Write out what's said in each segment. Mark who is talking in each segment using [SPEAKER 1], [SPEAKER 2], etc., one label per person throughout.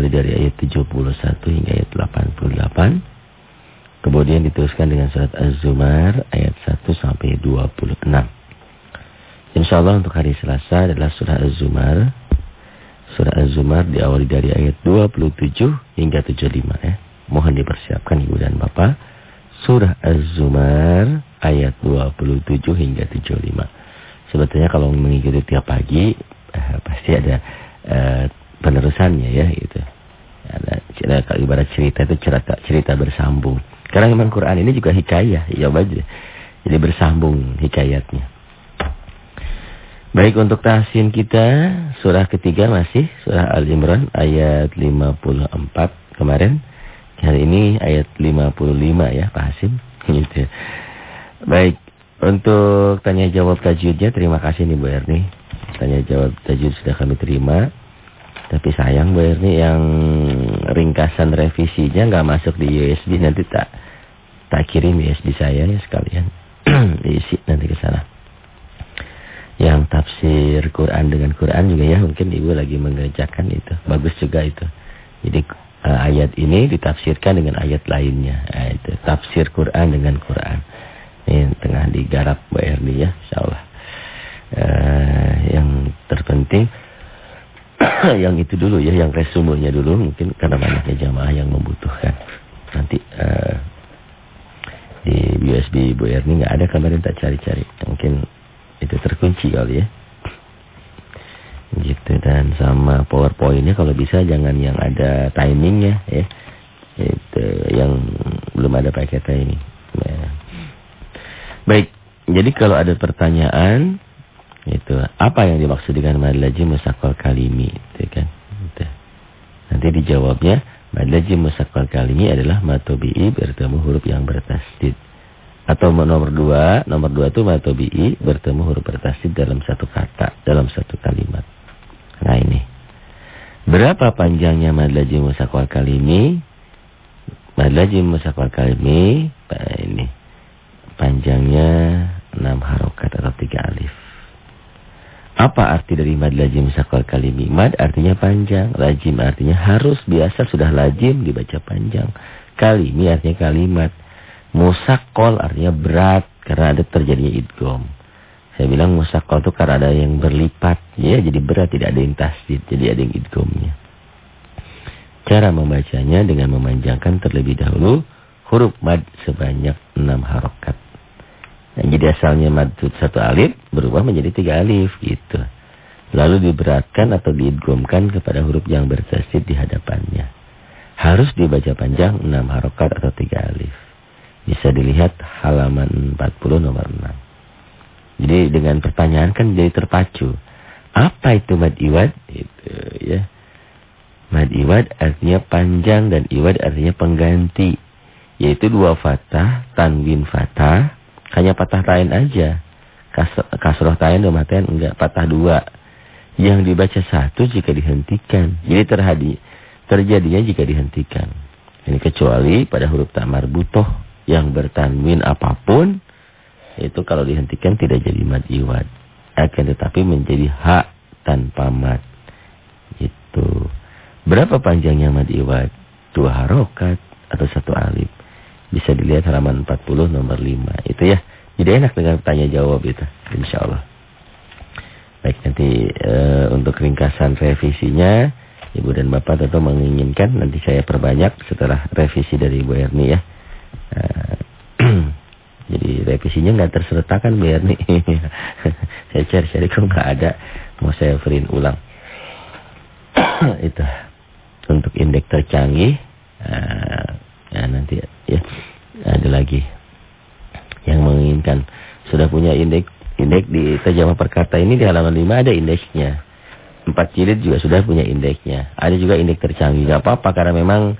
[SPEAKER 1] diawali dari ayat 71 hingga ayat 88. Kemudian diteruskan dengan surat Az-Zumar ayat 1 sampai 26. Insya Allah untuk hari Selasa adalah surah Az-Zumar. Surah Az-Zumar diawali dari ayat 27 hingga 75 ya. Mohon dipersiapkan Ibu dan Bapak. Surah Az-Zumar ayat 27 hingga 75. Sebetulnya kalau mengikuti tiap pagi eh, pasti ada eh, penerusannya ya gitu. Ada, ada ibarat cerita itu cerita cerita bersambung. Karena memang Quran ini juga hikayah, ya baca. Jadi bersambung hikayatnya. Baik untuk tahsin kita, surah ketiga masih, surah Al-Imran ayat 54 kemarin. Hari ini ayat 55 ya Pak Hasim. Gitu. Baik, untuk tanya jawab tajwidnya terima kasih nih Bu Erni. Tanya jawab tajwid sudah kami terima. Tapi sayang Bu Erni yang ringkasan revisinya nggak masuk di USB nanti tak tak kirim USB saya ya sekalian diisi nanti ke sana. Yang tafsir Quran dengan Quran juga ya mungkin Ibu lagi mengerjakan itu. Bagus juga itu. Jadi uh, ayat ini ditafsirkan dengan ayat lainnya. Nah, itu tafsir Quran dengan Quran. Ini tengah digarap Mbak Erni ya, insyaallah. Uh, yang terpenting yang itu dulu ya, yang resumenya dulu mungkin karena banyaknya jamaah yang membutuhkan. Nanti uh, di USB Bu Erni nggak ada kemarin tak cari-cari. Mungkin itu terkunci kali ya. Gitu dan sama PowerPointnya kalau bisa jangan yang ada timingnya ya. Itu yang belum ada pakai ini. Ya. Baik, jadi kalau ada pertanyaan itu. Apa yang dimaksud dengan madlaji musakal kalimi itu kan? Itu. nanti dijawabnya madlaji musakal kalimi adalah matobi'i bertemu huruf yang bertasdid. Atau nomor dua nomor dua itu matobi'i bertemu huruf bertasdid dalam satu kata dalam satu kalimat. Nah ini. Berapa panjangnya madlaji musakal kalimi madlaji musakal kalimi nah ini. Panjangnya enam harokat atau tiga alif apa arti dari mad lazim sakal kalimi? Mad artinya panjang, lazim artinya harus, biasa sudah lazim dibaca panjang. Kalimi artinya kalimat. Musakol artinya berat karena ada terjadinya idgom. Saya bilang musakol itu karena ada yang berlipat, ya jadi berat tidak ada yang tasdid, jadi ada yang idgomnya. Cara membacanya dengan memanjangkan terlebih dahulu huruf mad sebanyak enam harokat. Nah, jadi asalnya madud satu alif berubah menjadi tiga alif gitu. Lalu diberatkan atau diidgomkan kepada huruf yang bertasdid di hadapannya. Harus dibaca panjang enam harokat atau tiga alif. Bisa dilihat halaman 40 nomor 6. Jadi dengan pertanyaan kan jadi terpacu. Apa itu mad iwad? Itu ya. Mad iwad artinya panjang dan iwad artinya pengganti. Yaitu dua fatah, tanwin fatah, hanya patah tain aja. Kas, kasroh tain dan matain enggak patah dua. Yang dibaca satu jika dihentikan. Jadi terhadi, terjadinya jika dihentikan. Ini kecuali pada huruf tamar butoh yang bertanwin apa pun. Itu kalau dihentikan tidak jadi mad iwad. Akan tetapi menjadi hak tanpa mad. Itu. Berapa panjangnya mad iwad? Dua harokat atau satu alif. Bisa dilihat halaman 40 nomor 5. Itu ya. Jadi enak dengan tanya jawab itu. Insya Allah. Baik nanti e, untuk ringkasan revisinya. Ibu dan Bapak tentu menginginkan nanti saya perbanyak setelah revisi dari Ibu Erni ya. E, jadi revisinya nggak tersertakan Bu Erni. saya cari-cari kok nggak ada. Mau saya print ulang. itu untuk indeks tercanggih. Uh, Ya nanti ya ada lagi yang menginginkan sudah punya indeks indeks di terjemah perkata ini di halaman 5 ada indeksnya. Empat jilid juga sudah punya indeksnya. Ada juga indeks tercanggih. Gak apa-apa karena memang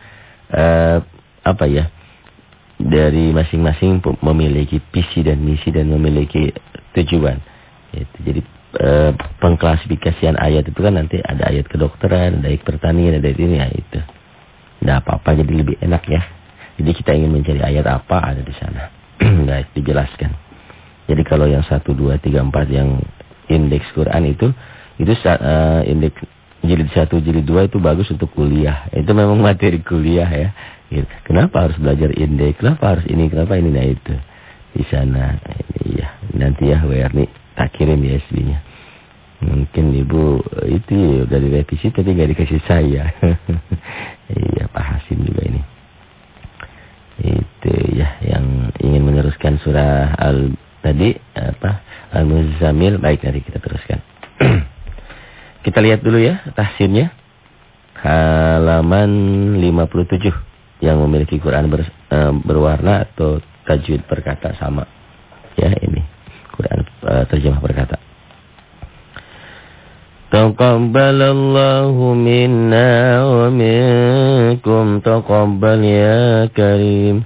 [SPEAKER 1] uh, apa ya dari masing-masing memiliki visi dan misi dan memiliki tujuan. Jadi uh, pengklasifikasian ayat itu kan nanti ada ayat kedokteran, ada ayat pertanian, ada ini ya itu. Tidak apa-apa jadi lebih enak ya. Jadi kita ingin mencari ayat apa ada di sana. Baik, dijelaskan. Jadi kalau yang 1, 2, 3, 4 yang indeks Quran itu, itu uh, indeks jilid satu, jilid dua itu bagus untuk kuliah. Itu memang materi kuliah ya. Gitu. Kenapa harus belajar indeks? Kenapa harus ini? Kenapa ini? Nah itu di sana. Ya nanti ya WR nih tak kirim ya SB-nya. Mungkin ibu itu ya, udah direvisi tapi nggak dikasih saya. iya Pak Hasim juga ini. Itu ya yang ingin meneruskan surah al tadi apa al-muzammil baik nanti kita teruskan. Kita lihat dulu ya tahsinnya. Halaman 57 yang memiliki Quran ber, uh, berwarna atau tajwid berkata sama. Ya ini Quran uh, terjemah berkata. تقبل الله منا ومنكم. تقبل يا كريم.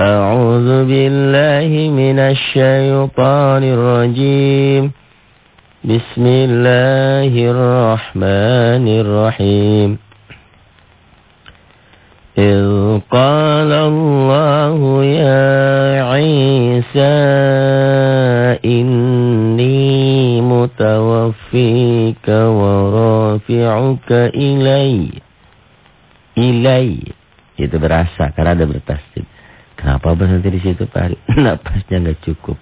[SPEAKER 1] أعوذ بالله من الشيطان الرجيم. بسم الله الرحمن الرحيم. إذ قال الله يا عيسى إني متوفيك ورافعك إلي إلي itu berasa karena ada bertasdid kenapa berhenti di situ Pak Hari napasnya nggak cukup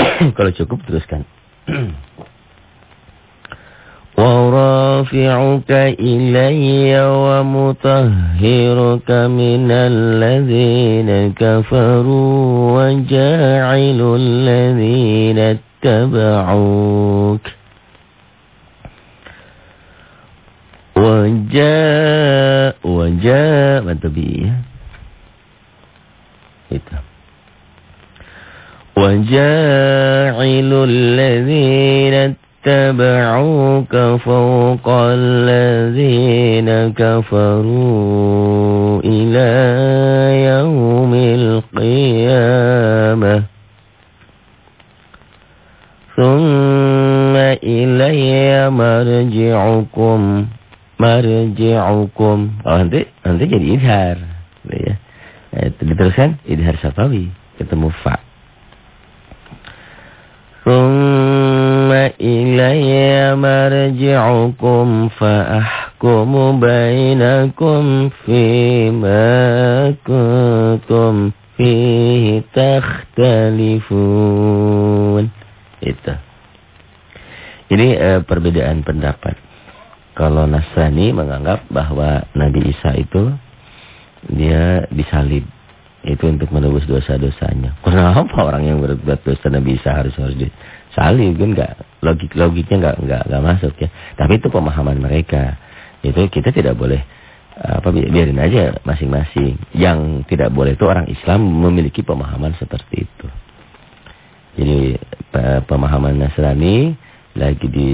[SPEAKER 1] kalau cukup teruskan ورافعك إلي ومطهرك من الذين كفروا وجاعل الذين اتبعوك وجاء وجاء ما تبيه itu وجاعل الذين اتبعوك فوق الذين كفروا إلى يوم القيامة ثم إلي مرجعكم مرجعكم oh nanti nanti jadi idhar ya. diteruskan idhar safawi ketemu fa ثم إلي مرجعكم فأحكم بينكم فيما كنتم فيه تختلفون itu ini uh, perbedaan pendapat kalau Nasrani menganggap bahwa Nabi Isa itu dia disalib itu untuk menebus dosa-dosanya. Kenapa orang yang berbuat dosa Nabi Isa harus harus disalib kan enggak logik logiknya enggak enggak enggak masuk ya. Tapi itu pemahaman mereka. Itu kita tidak boleh apa biarin aja masing-masing. Yang tidak boleh itu orang Islam memiliki pemahaman seperti itu. Jadi pemahaman Nasrani lagi di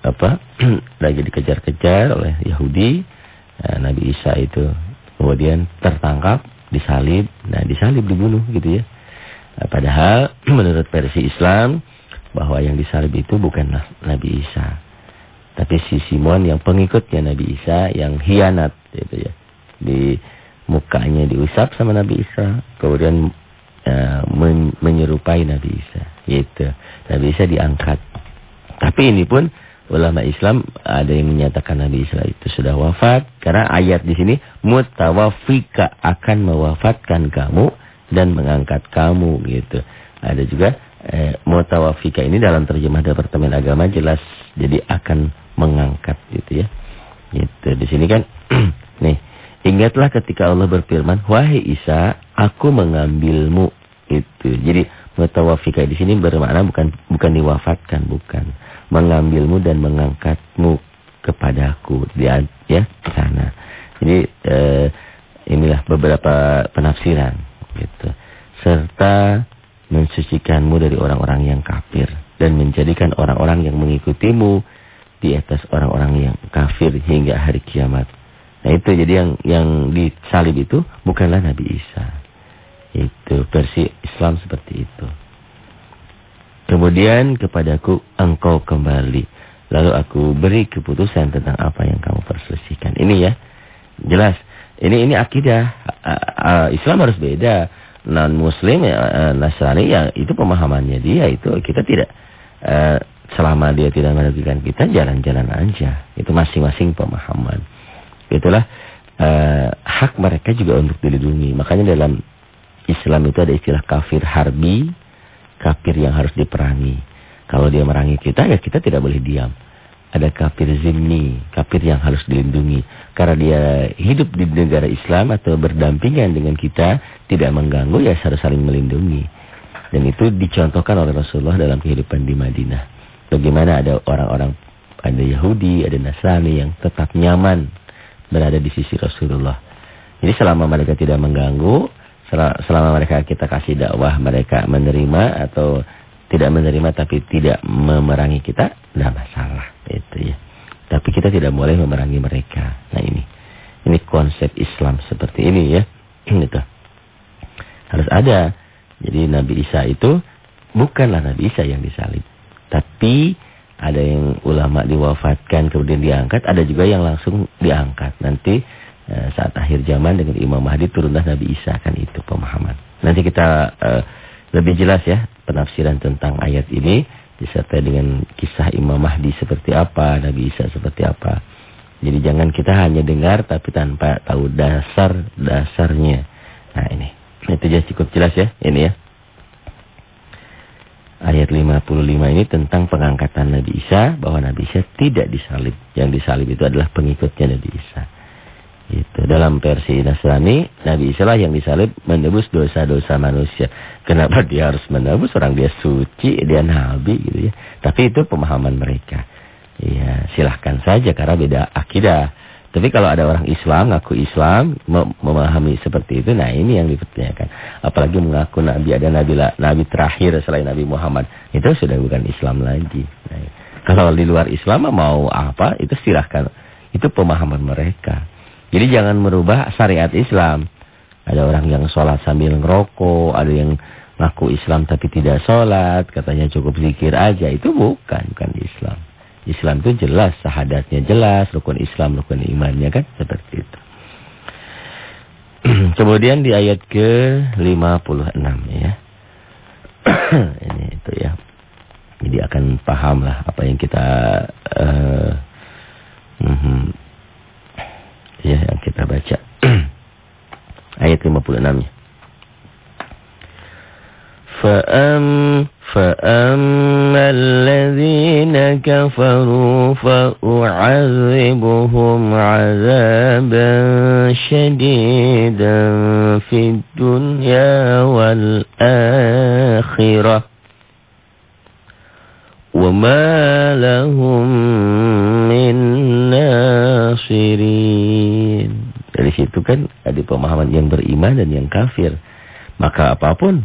[SPEAKER 1] apa lagi dikejar-kejar oleh Yahudi. Nah, Nabi Isa itu kemudian tertangkap disalib, nah disalib dibunuh gitu ya. Nah, padahal menurut versi Islam bahwa yang disalib itu bukanlah Nabi Isa, tapi si Simon yang pengikutnya Nabi Isa yang hianat gitu ya. Di mukanya diusap sama Nabi Isa, kemudian uh, men menyerupai Nabi Isa. Gitu. Nabi Isa diangkat. Tapi ini pun ulama Islam ada yang menyatakan Nabi Isa itu sudah wafat karena ayat di sini mutawafika akan mewafatkan kamu dan mengangkat kamu gitu. Ada juga eh, mutawafika ini dalam terjemah Departemen Agama jelas jadi akan mengangkat gitu ya. Gitu. Di sini kan nih, ingatlah ketika Allah berfirman, "Wahai Isa, aku mengambilmu." Itu. Jadi mutawafika di sini bermakna bukan bukan diwafatkan, bukan mengambilmu dan mengangkatmu kepadaku dia ya sana. Jadi eh, inilah beberapa penafsiran gitu. Serta mensucikanmu dari orang-orang yang kafir dan menjadikan orang-orang yang mengikutimu di atas orang-orang yang kafir hingga hari kiamat. Nah itu jadi yang yang disalib itu bukanlah Nabi Isa. Itu versi Islam seperti itu. Kemudian kepadaku engkau kembali. Lalu aku beri keputusan tentang apa yang kamu perselisihkan. Ini ya, jelas. Ini ini akidah. Islam harus beda. Non Muslim, ya, Nasrani, ya itu pemahamannya dia itu kita tidak. selama dia tidak merugikan kita, jalan-jalan aja. Itu masing-masing pemahaman. Itulah uh, hak mereka juga untuk dilindungi. Makanya dalam Islam itu ada istilah kafir harbi, kafir yang harus diperangi. Kalau dia merangi kita, ya kita tidak boleh diam. Ada kafir zimni, kafir yang harus dilindungi. Karena dia hidup di negara Islam atau berdampingan dengan kita, tidak mengganggu, ya harus saling melindungi. Dan itu dicontohkan oleh Rasulullah dalam kehidupan di Madinah. Bagaimana ada orang-orang, ada Yahudi, ada Nasrani yang tetap nyaman berada di sisi Rasulullah. Jadi selama mereka tidak mengganggu, selama mereka kita kasih dakwah mereka menerima atau tidak menerima tapi tidak memerangi kita, tidak masalah itu ya. Tapi kita tidak boleh memerangi mereka. Nah ini, ini konsep Islam seperti ini ya. Itu harus ada. Jadi Nabi Isa itu bukanlah Nabi Isa yang disalib, tapi ada yang ulama diwafatkan kemudian diangkat, ada juga yang langsung diangkat. Nanti Eh, saat akhir zaman dengan Imam Mahdi turunlah Nabi Isa kan itu pemahaman. Nanti kita uh, lebih jelas ya penafsiran tentang ayat ini disertai dengan kisah Imam Mahdi seperti apa, Nabi Isa seperti apa. Jadi jangan kita hanya dengar tapi tanpa tahu dasar-dasarnya. Nah ini, itu jadi cukup jelas ya ini ya. Ayat 55 ini tentang pengangkatan Nabi Isa bahwa Nabi Isa tidak disalib. Yang disalib itu adalah pengikutnya Nabi Isa. Itu dalam versi Nasrani, Nabi Isa lah yang disalib menebus dosa-dosa manusia. Kenapa dia harus menebus orang dia suci, dia nabi gitu ya. Tapi itu pemahaman mereka. Ya, silahkan saja karena beda akidah. Tapi kalau ada orang Islam, ngaku Islam, memahami seperti itu, nah ini yang dipertanyakan. Apalagi mengaku Nabi ada Nabi Nabi terakhir selain Nabi Muhammad. Itu sudah bukan Islam lagi. Nah, kalau di luar Islam mau apa, itu silahkan. Itu pemahaman mereka. Jadi jangan merubah syariat Islam. Ada orang yang sholat sambil ngerokok, ada yang ngaku Islam tapi tidak sholat, katanya cukup zikir aja. Itu bukan, bukan Islam. Islam itu jelas, sahadatnya jelas, rukun Islam, rukun imannya kan, seperti itu. Kemudian di ayat ke-56 ya. Ini itu ya. Jadi akan paham lah apa yang kita uh, ya yang kita baca. Ayat 56-nya. فأم فأما الذين كفروا فأعذبهم عذابا شديدا في الدنيا والآخرة وما لهم من nasirin. Dari situ kan ada pemahaman yang beriman dan yang kafir. Maka apapun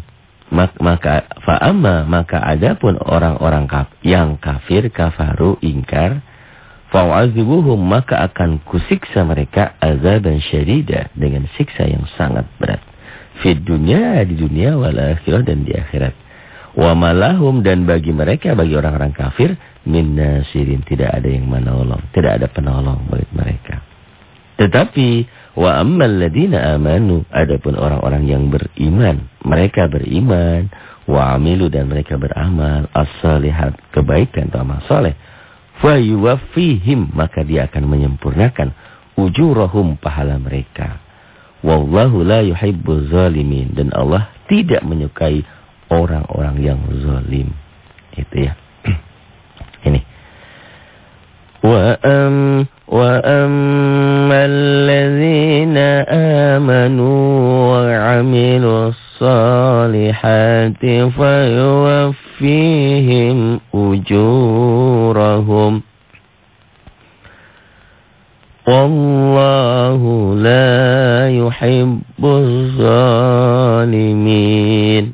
[SPEAKER 1] maka fa'amma maka adapun orang-orang kaf, yang kafir kafaru ingkar fa'azibuhum maka akan kusiksa mereka azaban syadida dengan siksa yang sangat berat. Fi dunia di dunia wal akhirah dan di akhirat. Wa malahum dan bagi mereka bagi orang-orang kafir min nasirin tidak ada yang menolong, tidak ada penolong bagi mereka. Tetapi wa ammal ladina amanu adapun orang-orang yang beriman, mereka beriman wa amilu dan mereka beramal as-salihat kebaikan atau amal saleh fa yuwaffihim maka dia akan menyempurnakan ujurahum pahala mereka. Wallahu la yuhibbuz zalimin dan Allah tidak menyukai orang-orang yang zalim. Itu ya. Ini. Wa am wa ammal ladzina amanu wa 'amilus salihati fayuwaffihim ujurahum. Wallahu la yuhibbuz zalimin.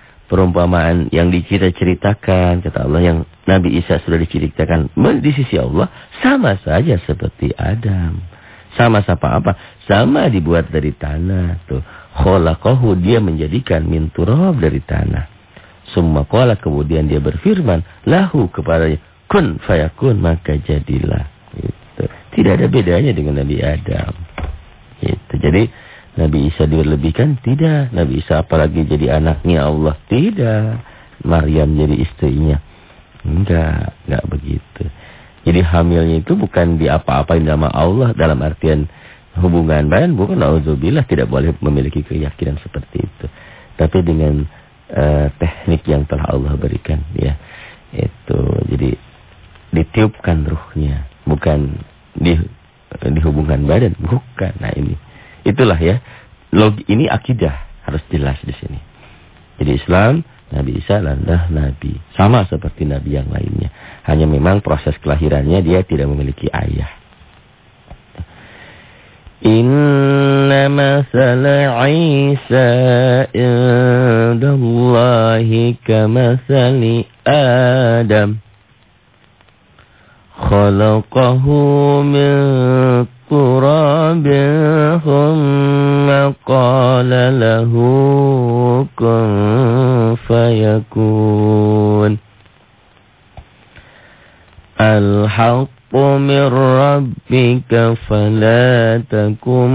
[SPEAKER 1] perumpamaan yang kita ceritakan kata Allah yang Nabi Isa sudah diceritakan di sisi Allah sama saja seperti Adam. Sama sama apa? Sama dibuat dari tanah tuh. Khalaqahu dia menjadikan min turab dari tanah. Semua qala kemudian dia berfirman lahu kepadanya kun fayakun maka jadilah. Itu. Tidak ada bedanya dengan Nabi Adam. Itu. Jadi Nabi Isa dilebihkan? Tidak. Nabi Isa apalagi jadi anaknya Allah? Tidak. Maryam jadi istrinya? Enggak. Enggak begitu. Jadi hamilnya itu bukan di apa-apain nama Allah dalam artian hubungan badan. Bukan na'udzubillah tidak boleh memiliki keyakinan seperti itu. Tapi dengan uh, teknik yang telah Allah berikan. ya Itu. Jadi ditiupkan ruhnya. Bukan di, di hubungan badan. Bukan. Nah ini. Itulah ya. Log ini akidah harus jelas di sini. Jadi Islam, Nabi Isa adalah Nabi. Sama seperti Nabi yang lainnya. Hanya memang proses kelahirannya dia tidak memiliki ayah. Inna masala Isa indallahi kamasali Adam. Khalaqahu min تراب ثم قال له كن فيكون الحق من ربك فلا تكن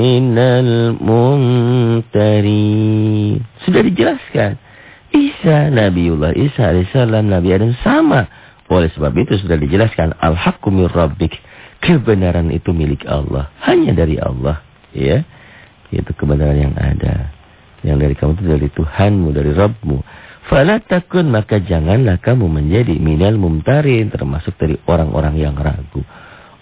[SPEAKER 1] من الممترين sudah dijelaskan Isa Nabiullah Isa alaihissalam Nabi Adam sama oleh sebab itu sudah dijelaskan al-haqqu min rabbik kebenaran itu milik Allah. Hanya dari Allah. Ya. Itu kebenaran yang ada. Yang dari kamu itu dari Tuhanmu, dari Rabbmu. Fala takun maka janganlah kamu menjadi minal mumtarin. Termasuk dari orang-orang yang ragu.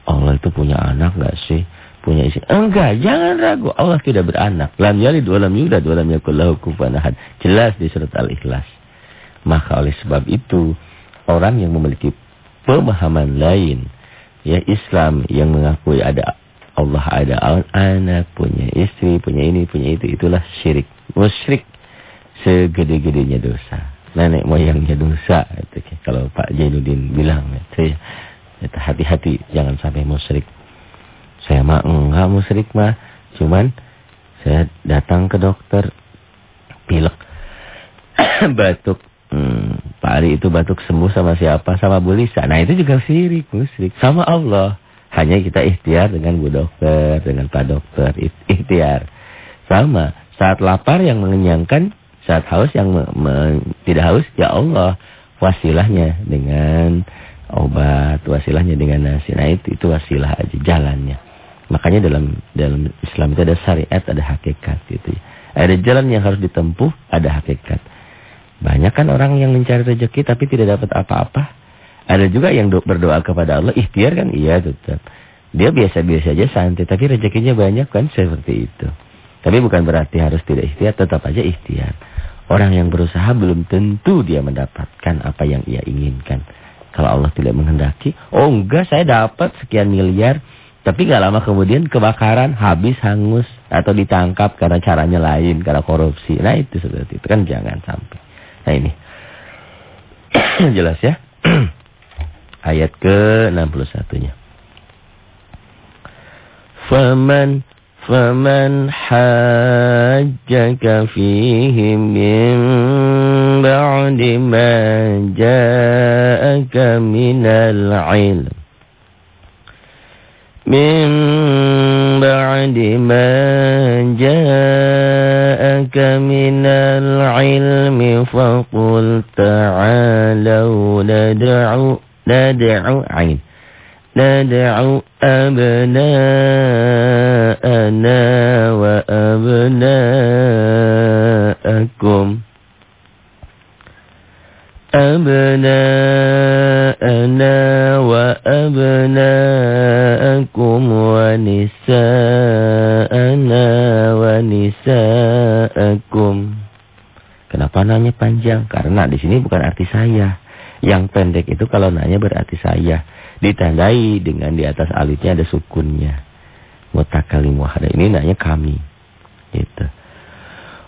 [SPEAKER 1] Allah itu punya anak gak sih? Punya istri? Enggak, jangan ragu. Allah tidak beranak. Lam yalid walam yulad walam yakullahu kufuwan ahad. Jelas di surat Al-Ikhlas. Maka oleh sebab itu, orang yang memiliki pemahaman lain ya Islam yang mengakui ada Allah ada anak, punya istri, punya ini, punya itu, itulah syirik. Musyrik segede-gedenya dosa. Nenek moyangnya dosa. Itu, kalau Pak Jainuddin bilang, saya hati-hati jangan sampai musyrik. Saya mah enggak musyrik mah, cuman saya datang ke dokter pilek batuk Hmm, Pak Ari itu batuk sembuh sama siapa? Sama Bu Lisa. Nah itu juga sirik, musyrik. Sama Allah. Hanya kita ikhtiar dengan Bu Dokter, dengan Pak Dokter. Ikhtiar. Sama. Saat lapar yang mengenyangkan, saat haus yang tidak haus, ya Allah. Wasilahnya dengan obat, wasilahnya dengan nasi. Nah itu, itu wasilah aja, jalannya. Makanya dalam dalam Islam itu ada syariat, ada hakikat gitu. Ada jalan yang harus ditempuh, ada hakikat. Banyak kan orang yang mencari rezeki tapi tidak dapat apa-apa. Ada juga yang berdoa kepada Allah, ikhtiar kan? Iya tetap. Dia biasa-biasa aja santai, tapi rezekinya banyak kan seperti itu. Tapi bukan berarti harus tidak ikhtiar, tetap aja ikhtiar. Orang yang berusaha belum tentu dia mendapatkan apa yang ia inginkan. Kalau Allah tidak menghendaki, oh enggak saya dapat sekian miliar. Tapi gak lama kemudian kebakaran, habis, hangus, atau ditangkap karena caranya lain, karena korupsi. Nah itu seperti itu kan jangan sampai. Nah ini. Jelas ya. Ayat ke-61-nya. Faman faman hajjaka fihi min ba'di ma ja'aka minal ilm min ba'di ma لك من العلم فقل تعالوا ندعو ندعو عين ندعو أبناءنا وأبناءكم. أبناءنا وأبناءكم ونساءنا nisa'akum. Kenapa nanya panjang? Karena di sini bukan arti saya. Yang pendek itu kalau nanya berarti saya. Ditandai dengan di atas alitnya ada sukunnya. Mutakalim wahada. Ini nanya kami. Gitu.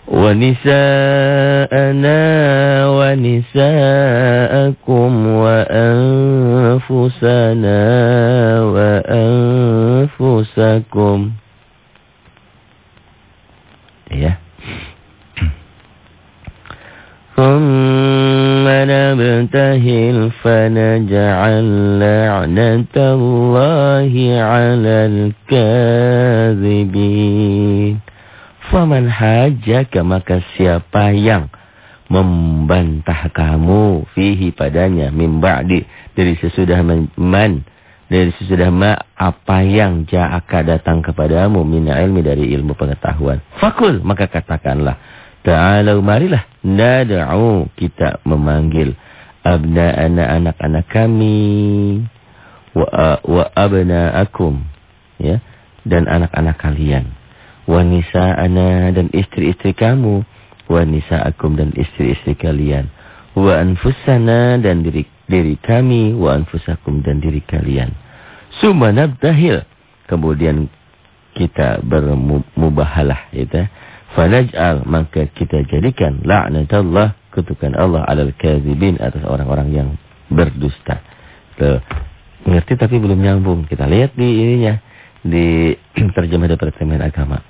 [SPEAKER 1] Wa nisa'ana wa nisa'akum wa anfusana wa anfusakum ya ثم نبتهل فنجعل لعنة الله على الكاذبين Faman hajaka maka siapa yang membantah kamu fihi padanya min ba'di dari sesudah man dari sesudah ma apa yang ja'aka datang kepadamu min ilmi dari ilmu pengetahuan. Fakul maka katakanlah ta'alu marilah nad'u kita memanggil abna anak-anak kami wa wa abna'akum ya dan anak-anak kalian wanisa ana dan istri-istri kamu, wanisa akum dan istri-istri kalian, wa anfusana dan diri diri kami, wa anfusakum dan diri kalian. Summa nabtahil. Kemudian kita bermubahalah itu. Fanaj'al maka kita jadikan la'natullah kutukan Allah alal kadzibin atas orang-orang yang berdusta. Tuh. Ngerti tapi belum nyambung. Kita lihat di ininya di terjemah Departemen Agama.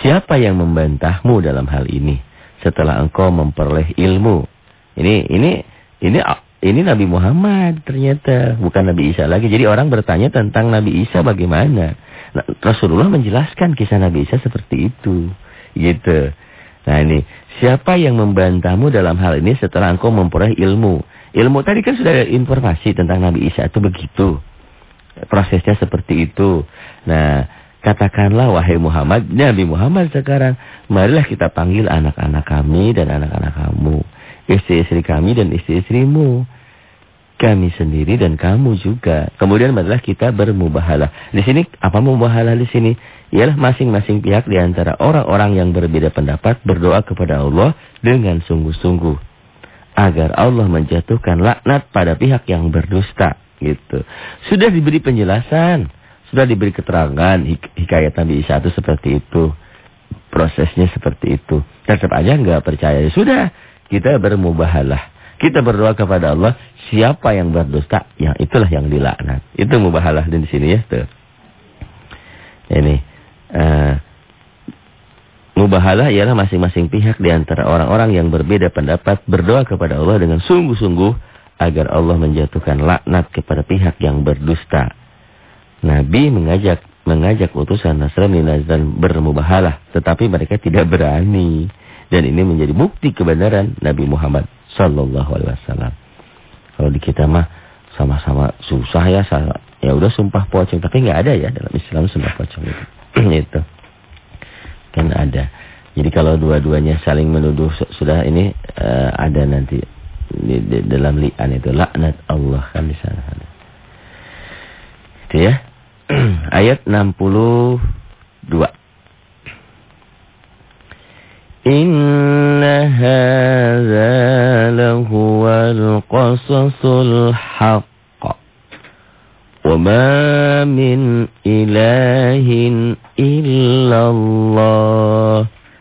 [SPEAKER 1] Siapa yang membantahmu dalam hal ini setelah engkau memperoleh ilmu? Ini ini ini ini Nabi Muhammad ternyata bukan Nabi Isa lagi. Jadi orang bertanya tentang Nabi Isa bagaimana? Nah, Rasulullah menjelaskan kisah Nabi Isa seperti itu. Gitu. Nah ini, siapa yang membantahmu dalam hal ini setelah engkau memperoleh ilmu? Ilmu tadi kan sudah ada informasi tentang Nabi Isa itu begitu. Prosesnya seperti itu. Nah, Katakanlah wahai Muhammad, Nabi Muhammad sekarang, marilah kita panggil anak-anak kami dan anak-anak kamu, istri-istri kami dan istri-istrimu, kami sendiri dan kamu juga. Kemudian marilah kita bermubahalah. Di sini apa mubahalah di sini? Ialah masing-masing pihak di antara orang-orang yang berbeda pendapat berdoa kepada Allah dengan sungguh-sungguh agar Allah menjatuhkan laknat pada pihak yang berdusta gitu. Sudah diberi penjelasan sudah diberi keterangan hik hikayat Nabi Isa itu seperti itu. Prosesnya seperti itu. Tetap aja nggak percaya. Ya sudah, kita bermubahalah. Kita berdoa kepada Allah, siapa yang berdusta, yang itulah yang dilaknat. Itu mubahalah di sini ya, tuh. Ini uh, mubahalah ialah masing-masing pihak di antara orang-orang yang berbeda pendapat berdoa kepada Allah dengan sungguh-sungguh agar Allah menjatuhkan laknat kepada pihak yang berdusta. Nabi mengajak mengajak utusan Nasrani dan bermubahalah, tetapi mereka tidak berani. Dan ini menjadi bukti kebenaran Nabi Muhammad sallallahu alaihi wasallam. Kalau di kita mah sama-sama susah ya, ya udah sumpah pocong, tapi nggak ada ya dalam Islam sumpah pocong itu. itu. Kan ada. Jadi kalau dua-duanya saling menuduh sudah ini uh, ada nanti di, di, dalam li'an itu laknat Allah kan di sana ada. Itu ya. ayat 62. Inna qasasul haqq. Wa ma min ilahin illallah.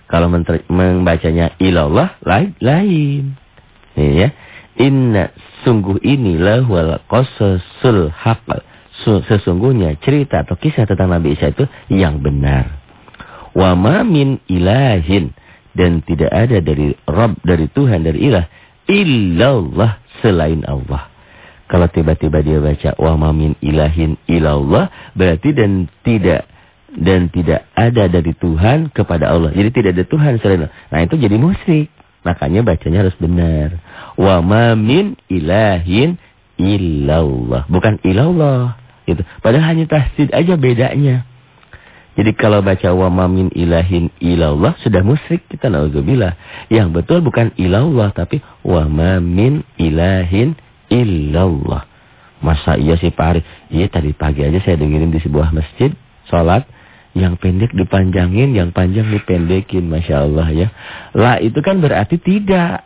[SPEAKER 1] Kalau membacanya illallah lain lain. Nih ya. Inna sungguh inilah wal qasasul haqq sesungguhnya cerita atau kisah tentang Nabi Isa itu yang benar. Wa ma min ilahin dan tidak ada dari Rabb dari Tuhan dari ilah illallah selain Allah. Kalau tiba-tiba dia baca wa ma min ilahin illallah berarti dan tidak dan tidak ada dari Tuhan kepada Allah. Jadi tidak ada Tuhan selain Allah. Nah itu jadi musyrik. Makanya bacanya harus benar. Wa ma min ilahin illallah. Bukan ilallah. Gitu. Padahal hanya tasdid aja bedanya. Jadi kalau baca wa mamin ilahin ilallah sudah musyrik kita naudzubillah. Yang betul bukan ilallah tapi wa mamin ilahin illallah. Masa iya sih Pak Arif? Iya tadi pagi aja saya dengerin di sebuah masjid sholat yang pendek dipanjangin, yang panjang dipendekin, masya Allah ya. Lah itu kan berarti tidak.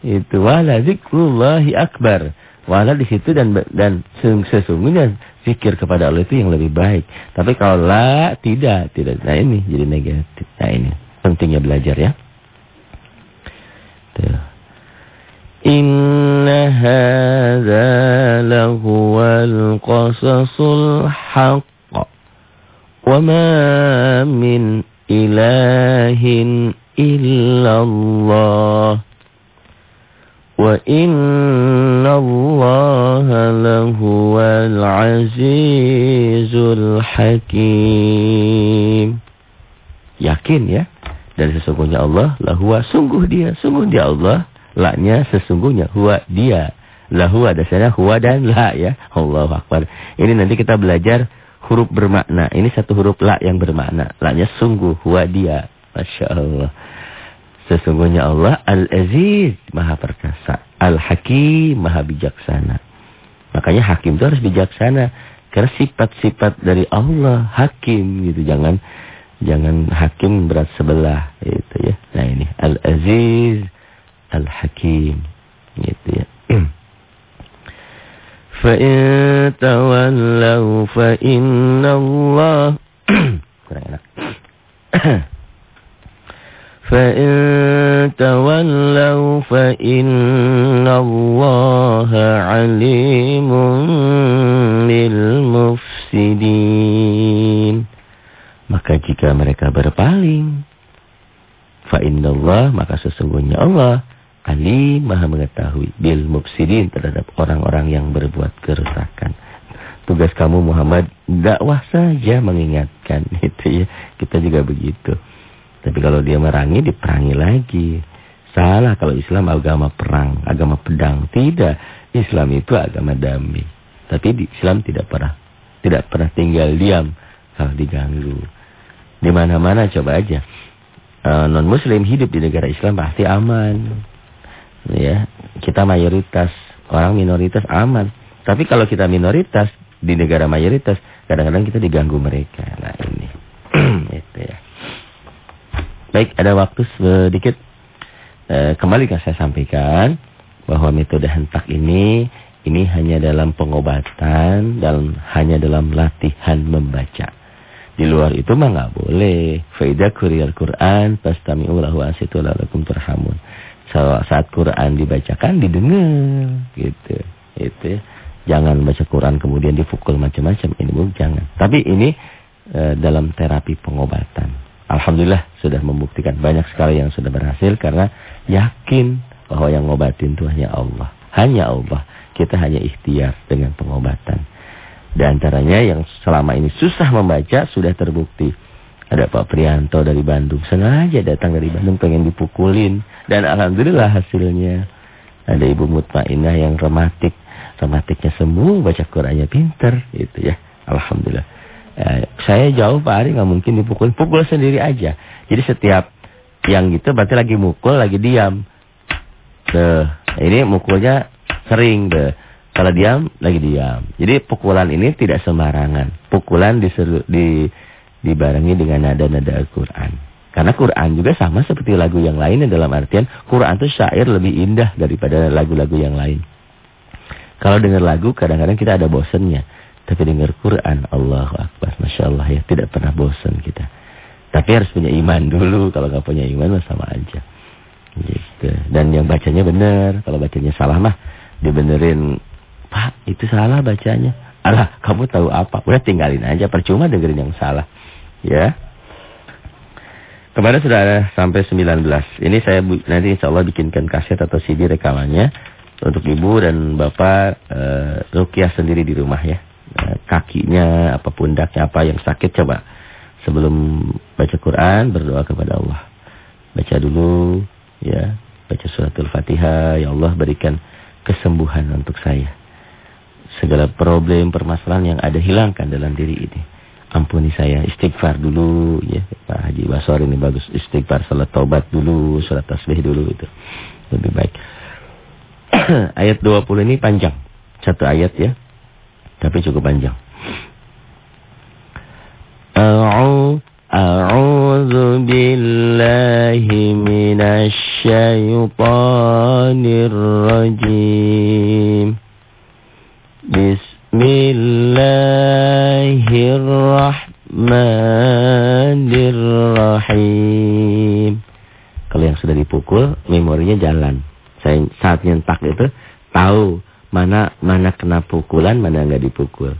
[SPEAKER 1] Itu wala zikrullahi akbar. Wala di situ dan dan sesungguhnya zikir kepada Allah itu yang lebih baik. Tapi kalau la tidak, tidak. Nah ini jadi negatif. Nah ini. Pentingnya belajar ya. Tuh. Inna hadza lahuwal qasasul haqq. Wa ma min ilahin illallah. Inna Allah lahuwal azizul hakim. Yakin ya. Dan sesungguhnya Allah lahuwa sungguh dia. Sungguh dia Allah. Laknya sesungguhnya huwa dia. Lahu ada sana huwa dan la ya. Allahu Akbar. Ini nanti kita belajar huruf bermakna. Ini satu huruf la yang bermakna. Laknya sungguh huwa dia. Masya Allah. Sesungguhnya Allah Al-Aziz, Maha Perkasa. Al-Hakim, Maha Bijaksana. Makanya hakim itu harus bijaksana. Karena sifat-sifat dari Allah hakim gitu. Jangan jangan hakim berat sebelah gitu ya. Nah ini Al-Aziz, Al-Hakim gitu ya. فَإِن تَوَلَّوْا فَإِنَّ اللَّهَ kurang enak فإن تولوا فإن الله عليم بالمفسدين Maka jika mereka berpaling, Allah maka sesungguhnya Allah Ali maha mengetahui bil mufsidin terhadap orang-orang yang berbuat kerusakan. Tugas kamu Muhammad dakwah saja mengingatkan itu ya. Kita juga begitu. Tapi kalau dia merangi, diperangi lagi. Salah kalau Islam agama perang, agama pedang. Tidak. Islam itu agama damai. Tapi Islam tidak pernah tidak pernah tinggal diam kalau diganggu. Di mana-mana coba aja. Eh, non muslim hidup di negara Islam pasti aman. Ya, kita mayoritas, orang minoritas aman. Tapi kalau kita minoritas di negara mayoritas, kadang-kadang kita diganggu mereka. Nah, ini. itu ya. Baik, ada waktu sedikit. E, kembali saya sampaikan bahwa metode hentak ini ini hanya dalam pengobatan dan hanya dalam latihan membaca. Di luar itu mah nggak boleh. Faida kuriyal Quran pastami'u lahu asitu lalakum turhamun. Saat Quran dibacakan didengar gitu. Itu. Jangan baca Quran kemudian dipukul macam-macam ini bukan jangan. Tapi ini e, dalam terapi pengobatan. Alhamdulillah sudah membuktikan banyak sekali yang sudah berhasil karena yakin bahwa yang ngobatin itu hanya Allah. Hanya Allah. Kita hanya ikhtiar dengan pengobatan. Di antaranya yang selama ini susah membaca sudah terbukti. Ada Pak Prianto dari Bandung. Sengaja datang dari Bandung pengen dipukulin. Dan Alhamdulillah hasilnya. Ada Ibu Mutmainah yang rematik. Rematiknya semua baca Qurannya pinter. Itu ya. Alhamdulillah. Ya, saya jauh Pak Ari nggak mungkin dipukul. Pukul sendiri aja. Jadi setiap yang gitu berarti lagi mukul, lagi diam. Tuh, ini mukulnya sering deh. Kalau diam, lagi diam. Jadi pukulan ini tidak sembarangan. Pukulan diseru, di, dibarengi dengan nada-nada Al-Quran. Karena Quran juga sama seperti lagu yang lainnya dalam artian Quran itu syair lebih indah daripada lagu-lagu yang lain. Kalau dengar lagu kadang-kadang kita ada bosennya. Tapi dengar Quran, Allah Akbar. Masya Allah ya, tidak pernah bosan kita. Tapi harus punya iman dulu. Kalau nggak punya iman, sama aja. Gitu. Dan yang bacanya benar. Kalau bacanya salah mah, dibenerin. Pak, itu salah bacanya. Alah, kamu tahu apa? Udah tinggalin aja. Percuma dengerin yang salah. Ya. Kemarin sudah ada sampai 19. Ini saya nanti insya Allah bikinkan kaset atau CD rekamannya. Untuk ibu dan bapak e, Rukiah sendiri di rumah ya. Eh, kakinya, apa pundaknya, apa yang sakit coba. Sebelum baca Quran berdoa kepada Allah. Baca dulu ya, baca suratul Fatihah, ya Allah berikan kesembuhan untuk saya. Segala problem, permasalahan yang ada hilangkan dalam diri ini. Ampuni saya, istighfar dulu ya. Pak Haji Baswar ini bagus, istighfar, salat taubat dulu, salat tasbih dulu itu. Lebih baik. ayat 20 ini panjang. Satu ayat ya. Tapi cukup panjang. A'udzu billahi minasy syaithanir rajim. Bismillahirrahmanirrahim. Kalau yang sudah dipukul, memorinya jalan. Saya saat nyentak itu tahu mana mana kena pukulan, mana nggak dipukul.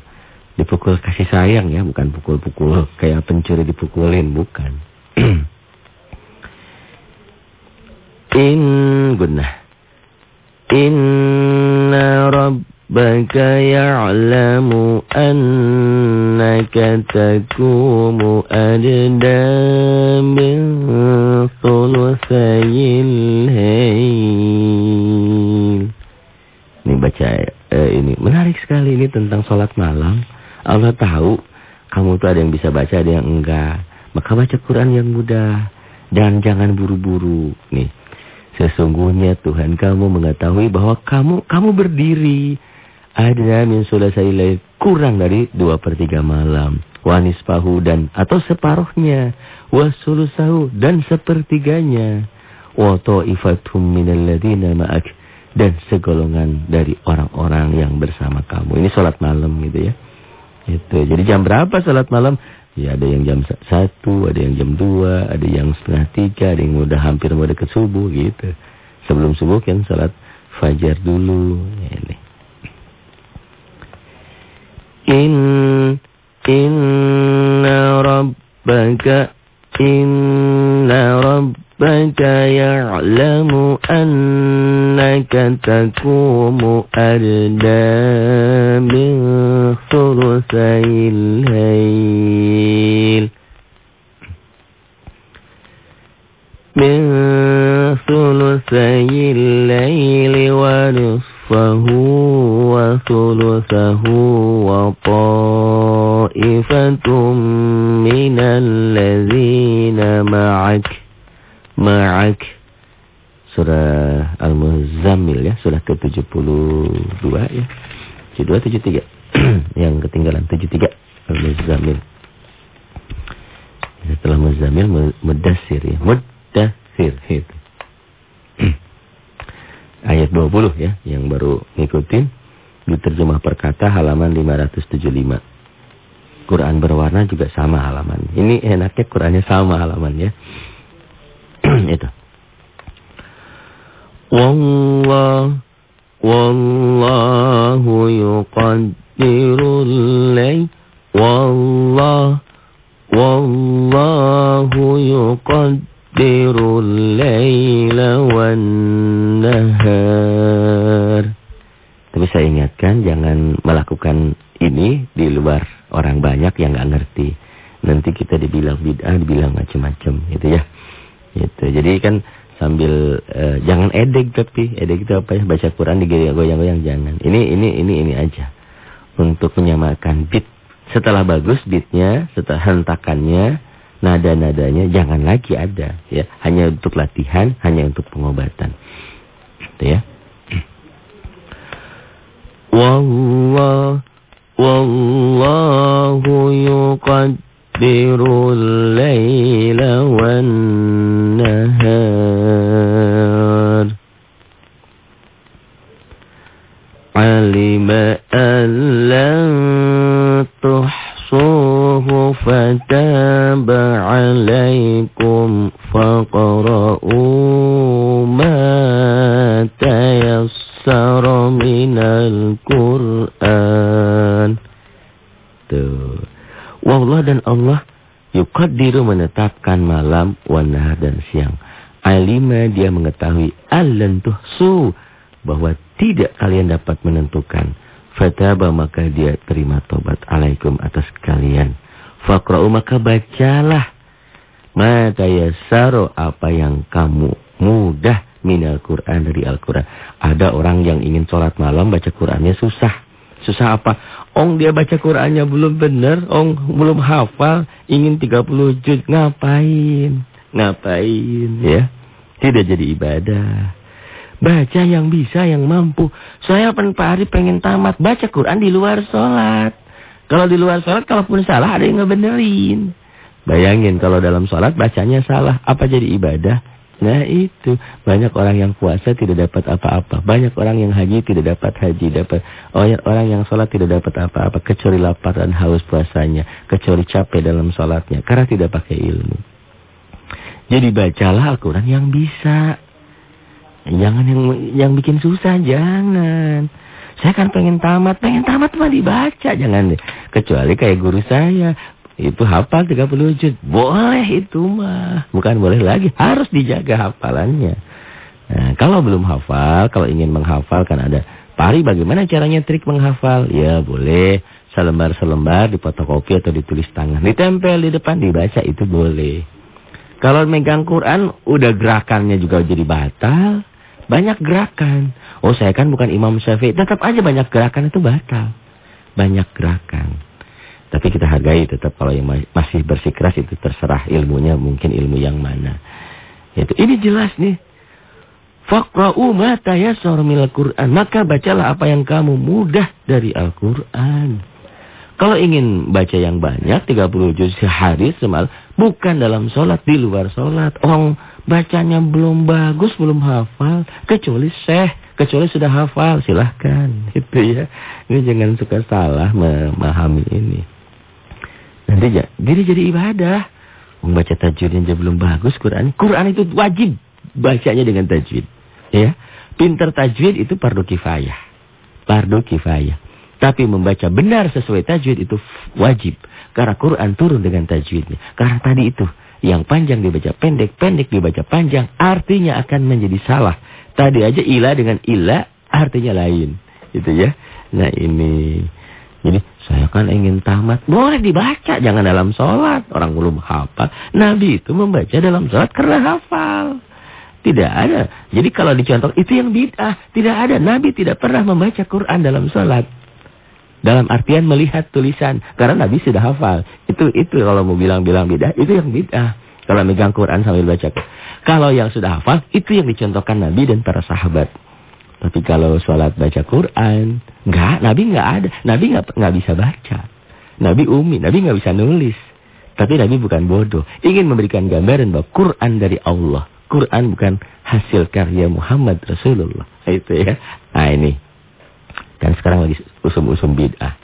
[SPEAKER 1] Dipukul kasih sayang ya, bukan pukul-pukul kayak pencuri dipukulin, bukan. In gunnah. Inna rabbaka ya'lamu annaka takumu adda min thulusayil hayl. Baca eh, ini menarik sekali ini tentang sholat malam. Allah tahu kamu tuh ada yang bisa baca, ada yang enggak. Maka baca Quran yang mudah dan jangan buru-buru. Nih, Sesungguhnya Tuhan kamu mengetahui bahwa kamu kamu berdiri. Ada min sulasai kurang dari dua per tiga malam. Wanis pahu dan atau separuhnya. Wasulusahu dan sepertiganya. Wa ta'ifatum minal ladina ma'ak. Dan segolongan dari orang-orang yang bersama kamu. Ini sholat malam gitu ya. Itu. Jadi jam berapa sholat malam? Ya ada yang jam satu, ada yang jam dua, ada yang setengah tiga, ada yang udah hampir mau dekat subuh gitu. Sebelum subuh kan salat fajar dulu. Ini. In inna rabbaka inna rabbaka ربك يعلم أنك تقوم أردى من ثلثي الليل؟ من ثلثي الليل ونصفه وثلثه وطائفة من الذين معك. ma'ak. Surah Al-Muzammil ya surah ke-72 ya. 72 73 yang ketinggalan 73 Al-Muzammil. Setelah Muzammil Mudassir ya. Mudassir itu ayat 20 ya yang baru ngikutin. Diterjemah perkata halaman 575 Quran berwarna juga sama halaman. Ini enaknya Qurannya sama halaman ya. Itu. Wallah Wallahu yuqaddirul layl Wallah Wallahu yuqaddirul layla wan nahar. Tapi saya ingatkan jangan melakukan ini di luar orang banyak yang nggak ngerti. Nanti kita dibilang bid'ah, dibilang macam-macam gitu ya. Gitu. Jadi kan sambil uh, jangan edek tapi edek itu apa ya baca Quran digoyang-goyang jangan. Ini ini ini ini aja. Untuk menyamakan beat setelah bagus beatnya, setelah hentakannya nada-nadanya jangan lagi ada ya hanya untuk latihan hanya untuk pengobatan gitu ya wallah wallahu yuqaddirul يدبر الليل والنهار علم أن لن تحصوه فتاب عليكم فاقرؤوا ما تيسر من القرآن Tuh. Wallah dan Allah yukadiru menetapkan malam, wanah dan siang. Alima dia mengetahui alan su bahwa tidak kalian dapat menentukan. Fataba maka dia terima tobat alaikum atas kalian. Fakra'u maka bacalah. Mata yasaru apa yang kamu mudah minal Quran dari Al-Quran. Ada orang yang ingin sholat malam baca Qurannya susah. Susah apa? Ong dia baca Qurannya belum benar, ong belum hafal, ingin 30 juz. Ngapain? Ngapain ya? Tidak jadi ibadah. Baca yang bisa, yang mampu. Saya pen hari pengen tamat baca Quran di luar sholat. Kalau di luar sholat, kalaupun salah ada yang ngebenerin. Bayangin kalau dalam sholat bacanya salah, apa jadi ibadah? Nah itu banyak orang yang puasa tidak dapat apa-apa, banyak orang yang haji tidak dapat haji, dapat banyak orang yang sholat tidak dapat apa-apa kecuali lapar dan haus puasanya, kecuali capek dalam sholatnya karena tidak pakai ilmu. Jadi bacalah Al-Quran yang bisa, jangan yang yang bikin susah, jangan. Saya kan pengen tamat, pengen tamat mah dibaca, jangan deh. Kecuali kayak guru saya, itu hafal 30 juz. Boleh itu mah. Bukan boleh lagi. Harus dijaga hafalannya. Nah, kalau belum hafal, kalau ingin menghafal kan ada. Pari bagaimana caranya trik menghafal? Ya boleh. Selembar-selembar dipotokopi atau ditulis tangan. Ditempel di depan dibaca itu boleh. Kalau megang Quran udah gerakannya juga jadi batal. Banyak gerakan. Oh saya kan bukan Imam Syafi'i. Tetap aja banyak gerakan itu batal. Banyak gerakan. Tapi kita hargai tetap kalau yang masih bersikeras itu terserah ilmunya mungkin ilmu yang mana. Itu ini jelas nih. Faqra'u ma tayassara minal Qur'an. Maka bacalah apa yang kamu mudah dari Al-Qur'an. Kalau ingin baca yang banyak 30 juz sehari semal bukan dalam sholat di luar sholat. Orang bacanya belum bagus, belum hafal kecuali syekh, kecuali sudah hafal silahkan itu ya. Ini jangan suka salah memahami ini. Nanti diri jadi ibadah. Membaca tajwidnya aja belum bagus Quran. Quran itu wajib bacanya dengan tajwid. Ya. Pinter tajwid itu pardu kifayah. Pardu kifayah. Tapi membaca benar sesuai tajwid itu wajib. Karena Quran turun dengan tajwidnya. Karena tadi itu. Yang panjang dibaca pendek, pendek dibaca panjang. Artinya akan menjadi salah. Tadi aja ilah dengan ilah artinya lain. Gitu ya. Nah ini. Jadi saya kan ingin tamat. Boleh dibaca, jangan dalam sholat. Orang belum hafal. Nabi itu membaca dalam sholat karena hafal. Tidak ada. Jadi kalau dicontoh, itu yang bid'ah. Tidak ada. Nabi tidak pernah membaca Quran dalam sholat. Dalam artian melihat tulisan. Karena Nabi sudah hafal. Itu itu kalau mau bilang-bilang bid'ah, itu yang bid'ah. Kalau megang Quran sambil baca. Kalau yang sudah hafal, itu yang dicontohkan Nabi dan para sahabat. Tapi kalau sholat baca Quran, enggak, Nabi enggak ada. Nabi enggak, enggak bisa baca. Nabi umi, Nabi enggak bisa nulis. Tapi Nabi bukan bodoh. Ingin memberikan gambaran bahwa Quran dari Allah. Quran bukan hasil karya Muhammad Rasulullah. Itu ya. Nah ini. Kan sekarang lagi usum-usum bid'ah.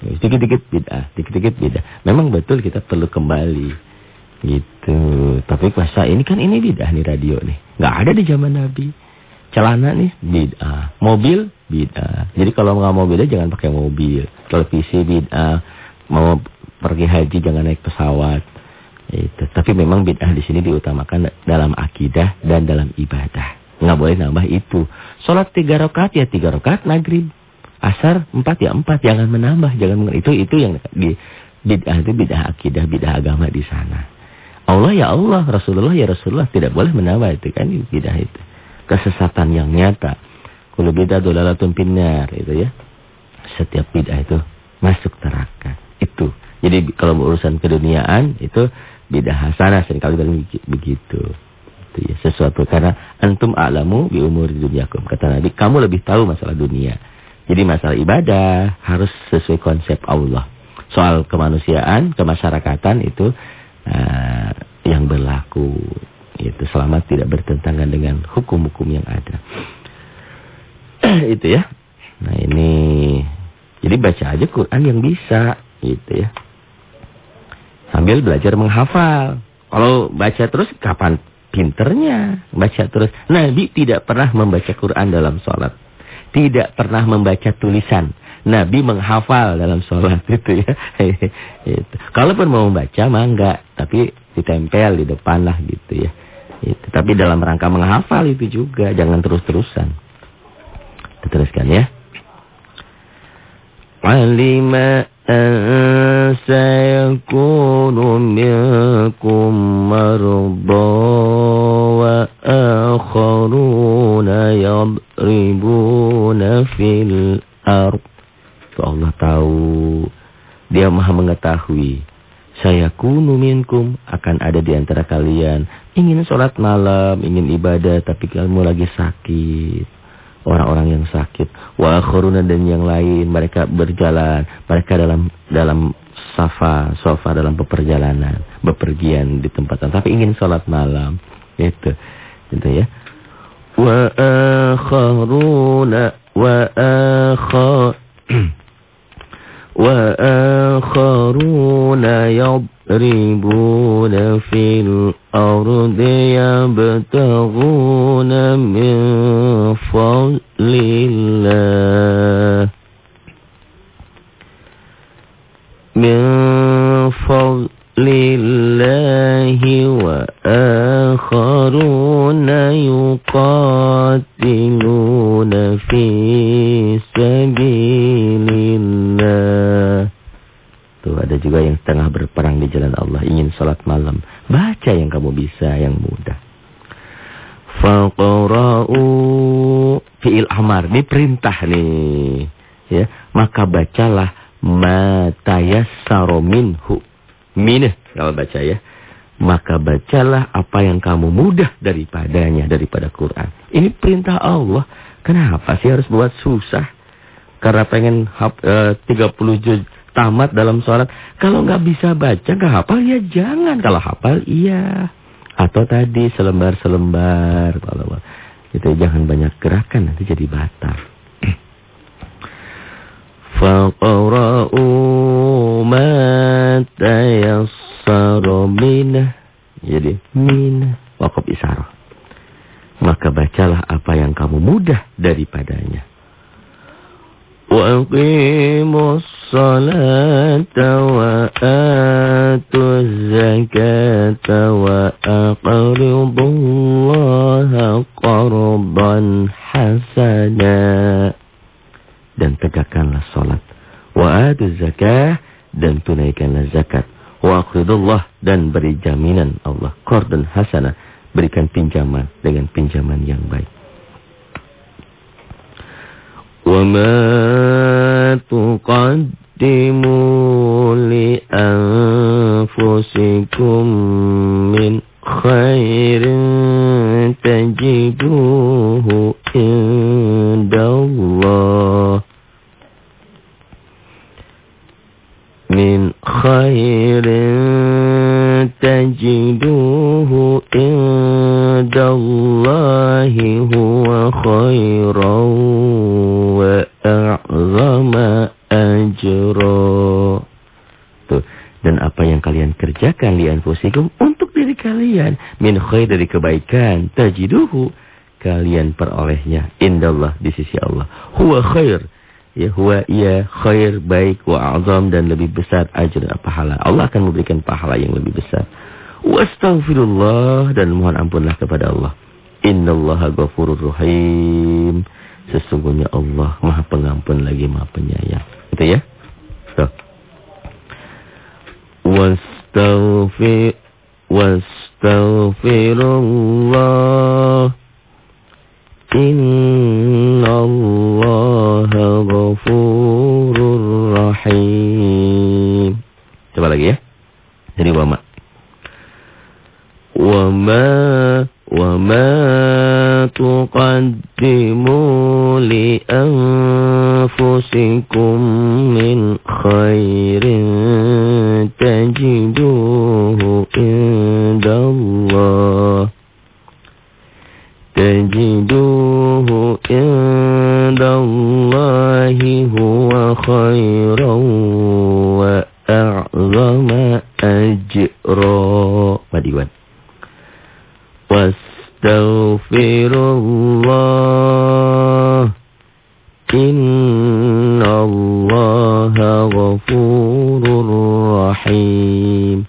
[SPEAKER 1] Dikit-dikit bid'ah, dikit-dikit bid'ah. Memang betul kita perlu kembali. Gitu. Tapi masa ini kan ini bid'ah nih radio nih. Enggak ada di zaman Nabi. Celana nih bid'ah. Mobil bid'ah. Jadi kalau nggak mau beda jangan pakai mobil. Televisi bid'ah. Mau pergi haji jangan naik pesawat. Itu. Tapi memang bid'ah di sini diutamakan dalam akidah dan dalam ibadah. Nggak boleh nambah itu. Sholat tiga rakaat ya tiga rakaat maghrib. Asar empat ya empat. Jangan menambah. Jangan itu itu yang di bid'ah itu bid'ah akidah, bid'ah agama di sana. Allah ya Allah, Rasulullah ya Rasulullah tidak boleh menambah itu kan bid'ah itu kesesatan yang nyata. Kalau bid'ah dolalatun pinnar itu ya. Setiap bid'ah itu masuk neraka. Itu. Jadi kalau urusan keduniaan itu bid'ah hasanah sering kali begitu. Itu ya sesuatu karena antum a'lamu bi umuri dunyakum. Kata Nabi, kamu lebih tahu masalah dunia. Jadi masalah ibadah harus sesuai konsep Allah. Soal kemanusiaan, kemasyarakatan itu uh, yang berlaku itu selamat tidak bertentangan dengan hukum-hukum yang ada. itu ya. Nah ini jadi baca aja Quran yang bisa gitu ya. Sambil belajar menghafal. Kalau baca terus kapan pinternya baca terus. Nabi tidak pernah membaca Quran dalam sholat. Tidak pernah membaca tulisan. Nabi menghafal dalam sholat itu ya. itu. Kalaupun mau membaca mah enggak. Tapi ditempel di depan lah gitu ya. Itu. Tapi dalam rangka menghafal itu juga. Jangan terus-terusan. Teruskan ya. Alima sayakunu minkum marda wa akharuna yadribuna fil ard. Allah tahu. Dia maha mengetahui. Saya kunu minkum akan ada di antara kalian ingin sholat malam, ingin ibadah, tapi kamu lagi sakit. Orang-orang yang sakit. Wa khuruna dan yang lain. Mereka berjalan. Mereka dalam dalam safa, sofa dalam peperjalanan. Bepergian di tempatan. Tapi ingin sholat malam. Itu. Gitu ya. Wa akharuna wa wa akharuna yadribuna fil ardi yabtaghuna min fadlillah min fadlillahi wa akharuna yuqatiluna fi sabilillah juga yang setengah berperang di jalan Allah ingin sholat malam baca yang kamu bisa yang mudah faqra'u fi'il amar ini perintah nih ya maka bacalah ma tayassara minhu. Min kalau baca ya. Maka bacalah apa yang kamu mudah daripadanya daripada Quran. Ini perintah Allah. Kenapa sih harus buat susah? Karena pengen hap, e, 30 juz tamat dalam sholat. Kalau nggak bisa baca, nggak hafal ya jangan. Kalau hafal iya. Atau tadi selembar-selembar. Kalau itu jangan banyak gerakan nanti jadi batal. Faqra'u ma tayassara minah. Jadi minah. Wakaf isarah. Maka bacalah apa yang kamu mudah daripadanya. Salata wa atuz zakata wa aqridullaha qarban hasanah dan tegakkanlah solat. Wa adu zakah dan tunaikanlah zakat. Wa akhridullah dan beri jaminan Allah. Qardun hasanah. Berikan pinjaman dengan pinjaman yang baik. Wa ma tuqaddimu li anfusikum min khairin tajiduhu indallah. min khairin tajiduhu indallahi huwa khairan wa a'zama ajra. Tuh. Dan apa yang kalian kerjakan li anfusikum untuk diri kalian. Min khair dari kebaikan. Tajiduhu. Kalian perolehnya. Indallah di sisi Allah. Huwa khair ya huwa ia khair baik wa azam dan lebih besar ajr pahala. Allah akan memberikan pahala yang lebih besar. Wastaghfirullah dan mohon ampunlah kepada Allah. Innallaha ghafurur rahim. Sesungguhnya Allah Maha Pengampun lagi Maha Penyayang. Itu ya. So. Wastaghfir wastaghfirullah Innallaha ghafurur rahim. Coba lagi ya. Jadi wama. Wama wama tuqaddimu li anfusikum min khairin tajiduhu indallah. تجدوه عند الله هو خيرا وأعظم أجرا Madiwan واستغفر الله إن الله غفور رحيم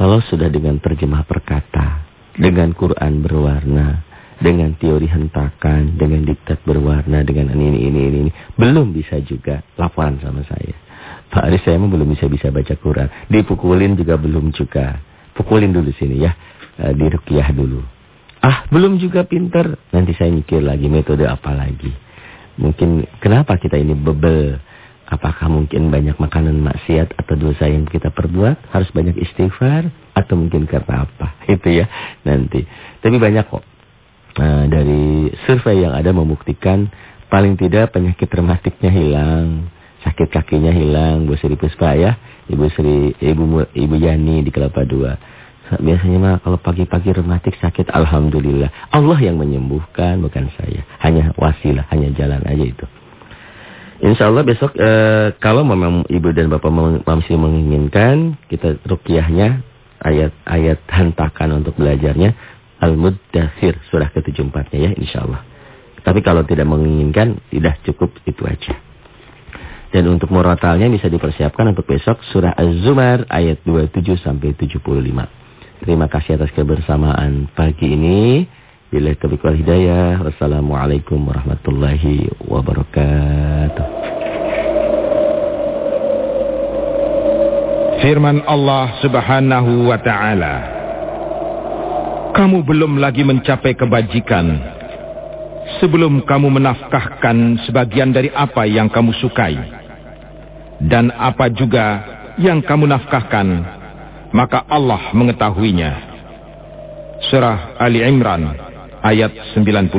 [SPEAKER 1] Kalau sudah dengan terjemah perkata, dengan Quran berwarna, dengan teori hentakan, dengan diktat berwarna, dengan ini, ini, ini, ini. Belum bisa juga laporan sama saya. Pak Aris saya memang belum bisa-bisa baca Quran. Dipukulin juga belum juga. Pukulin dulu sini ya. E, di rukiah dulu. Ah, belum juga pinter. Nanti saya mikir lagi metode apa lagi. Mungkin kenapa kita ini bebel? Apakah mungkin banyak makanan maksiat atau dosa yang kita perbuat? Harus banyak istighfar? Atau mungkin karena apa? Itu ya nanti. Tapi banyak kok Nah, dari survei yang ada membuktikan paling tidak penyakit rematiknya hilang, sakit kakinya hilang, Bu Sri Puspa ya, Ibu Sri Ibu Ibu Yani di Kelapa Dua. Biasanya mah kalau pagi-pagi rematik sakit, Alhamdulillah. Allah yang menyembuhkan, bukan saya. Hanya wasilah, hanya jalan aja itu. Insya Allah besok e, kalau memang ibu dan bapak masih menginginkan, kita rukyahnya ayat-ayat hantakan untuk belajarnya. Al-Muddathir surah ke-74 ya insya Allah. Tapi kalau tidak menginginkan, tidak cukup itu aja. Dan untuk muratalnya bisa dipersiapkan untuk besok surah Az-Zumar ayat 27 sampai 75. Terima kasih atas kebersamaan pagi ini. Bila taufiq hidayah. Wassalamualaikum warahmatullahi wabarakatuh.
[SPEAKER 2] Firman Allah Subhanahu wa taala. Kamu belum lagi mencapai kebajikan sebelum kamu menafkahkan sebagian dari apa yang kamu sukai dan apa juga yang kamu nafkahkan maka Allah mengetahuinya. Surah Ali Imran ayat 92.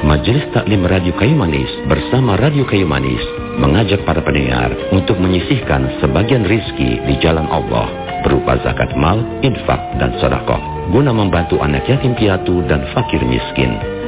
[SPEAKER 3] Majelis Taklim Radio Kayu Manis bersama Radio Kayu Manis mengajak para pendengar untuk menyisihkan sebagian rizki di jalan Allah berupa zakat mal, infak, dan sodakoh guna membantu anak yatim piatu dan fakir miskin.